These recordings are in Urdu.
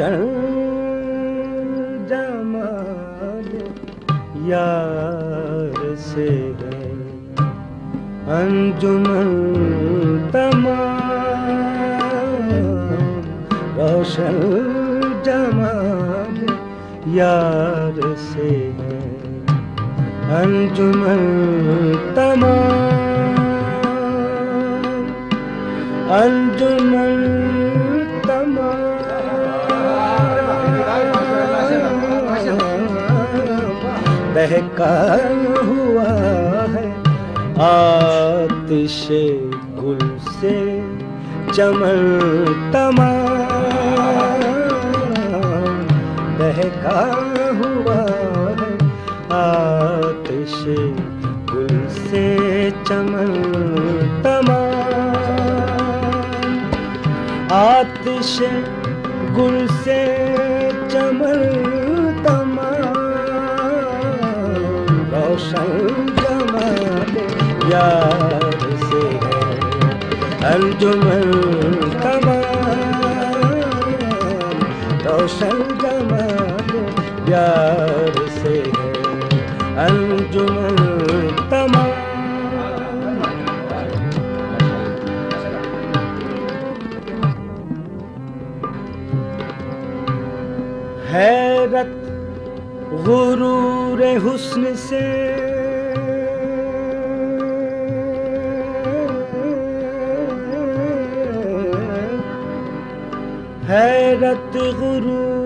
روشن جمال یار سے ہے۔ انجمن تمام روشن جمال یار سے ہے۔ انجمن تمام انجمن تمام ہوا ہے آتش گل سے چمن تمام بہکا ہوا ہے آتش گل سے چمن تمام آتش گل سے یار سے ہے۔ انجمن تمام روشن جمال یار سے ہے۔ انجمن تمام۔ حیرت، غرور حسن سے حیرت غرور۔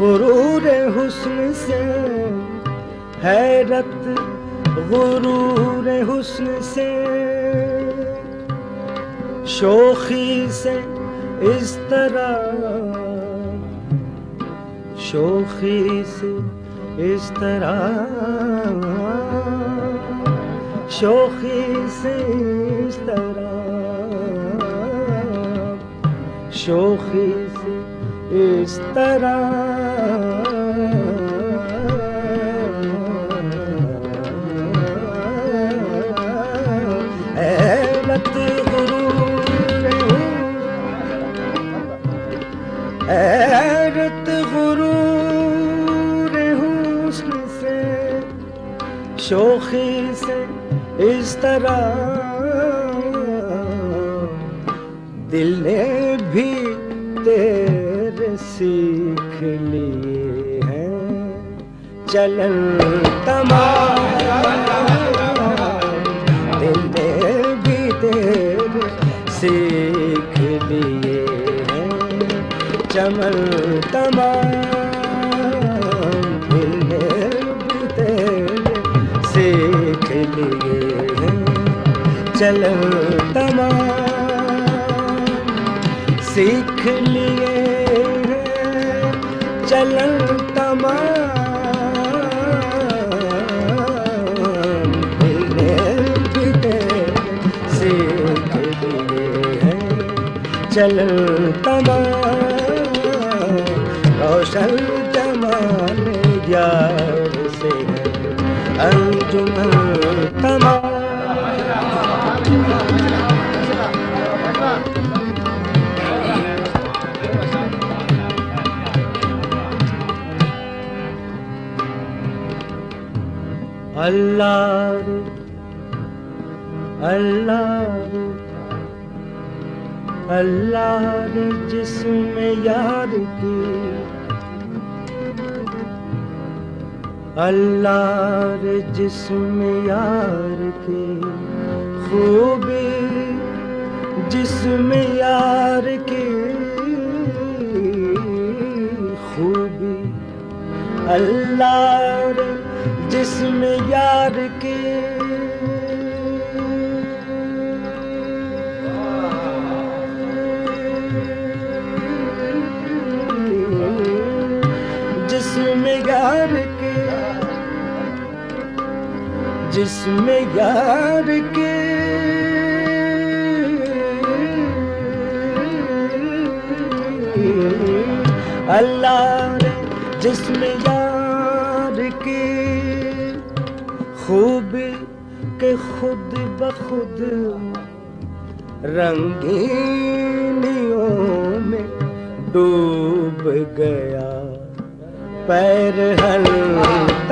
غرور حسن سے حیرت، غرور حسن سے۔ شوخی سے اس طرح، شوخی سے اس طرح۔ شوخی سے اس طرح شوخی سے اس طرح شوخی سے اس طرح دل نے بھی تیرے سیکھ لیے ہیں۔ چلن تمام دل نے بھی تیرے سیکھ لیے ہیں۔ چمن تمام چلن تمام سیکھ لیے ہیں چلن تمام سیکھ لیے ہیں تمام روشن جمال یار سے انجمن تمام اللہ رے اللہ رے اللہ رے جسم یار کی. اللہ رے جسم یار کی. خوبی جسم یار کی. خوبی. اللہ جسم یار کی جسم یار کے جسم یار کے اللہ جسم یار کی خوب کے خود بخود رنگینیوں میں ڈوب گیا پیر ہلتا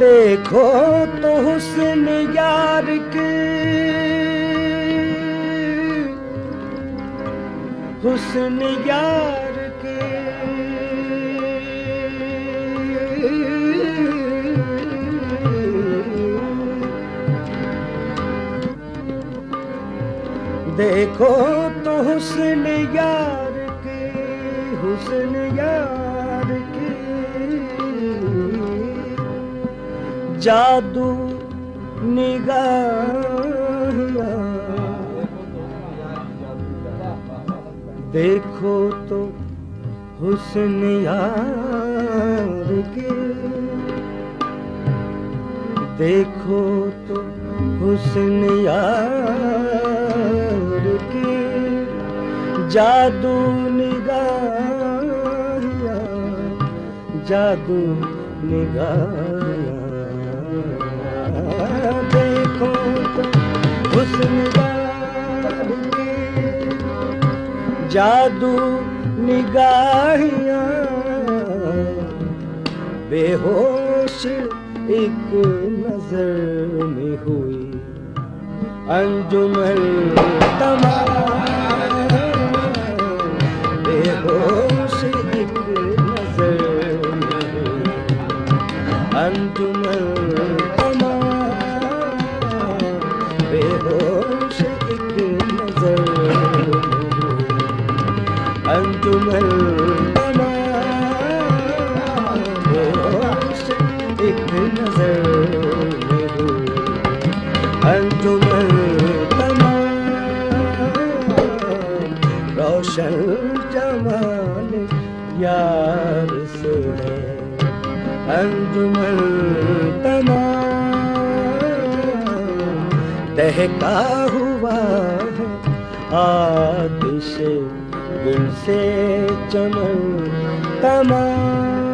دیکھو تو حسن یار کی حسن یار کے۔ دیکھو تو حسن یار کے۔ حسن یار جادو نگاہ دیکھو تو حسن یار کے۔ دیکھو تو حسن یار کے۔ جادو نگاہ جادو نگاہ جادو نگاہیاں۔ بے ہوش ایک نظر میں ہوئی انجمن تمام۔ بے ہوش ایک نظر میں ہوئی روشن جمال یار سے ہے انجمن تمام دہتا ہوا ہے آتش گل سے چمن تمام